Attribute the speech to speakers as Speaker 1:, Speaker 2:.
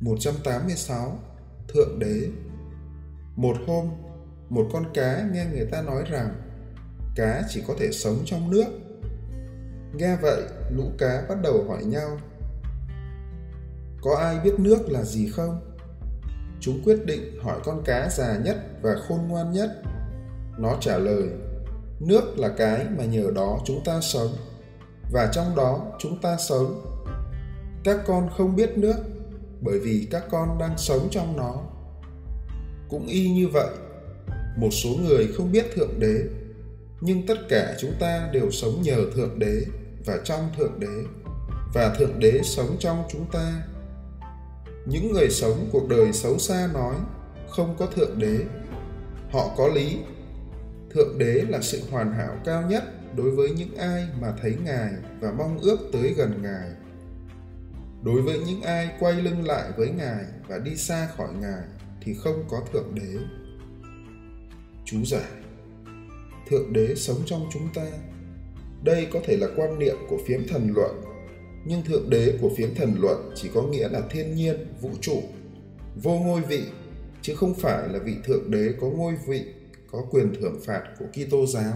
Speaker 1: 186 Thượng Đế Một hôm, một con cá nghe người ta nói rằng cá chỉ có thể sống trong nước. Nghe vậy, lũ cá bắt đầu hỏi nhau. Có ai biết nước là gì không? Chúng quyết định hỏi con cá già nhất và khôn ngoan nhất. Nó trả lời, nước là cái mà nhờ đó chúng ta sống, và trong đó chúng ta sống. Các con không biết nước, bởi vì các con đang sống trong nó. Cũng y như vậy, một số người không biết Thượng Đế, nhưng tất cả chúng ta đều sống nhờ Thượng Đế và trong Thượng Đế, và Thượng Đế sống trong chúng ta. Những người sống cuộc đời xấu xa nói không có thượng đế. Họ có lý. Thượng đế là sự hoàn hảo cao nhất đối với những ai mà thấy ngài và mong ước tới gần ngài đối với những ai quay lưng lại với ngài và đi xa khỏi ngài thì không có thượng đế. Chú giải thượng đế sống trong chúng ta. Đây có thể là quan niệm của phiếm thần luận, nhưng thượng đế của phiếm thần luận chỉ có nghĩa là thiên nhiên, vũ trụ, vô ngôi vị, chứ không phải là vị thượng đế có ngôi vị, có quyền thưởng phạt của kitô giáo.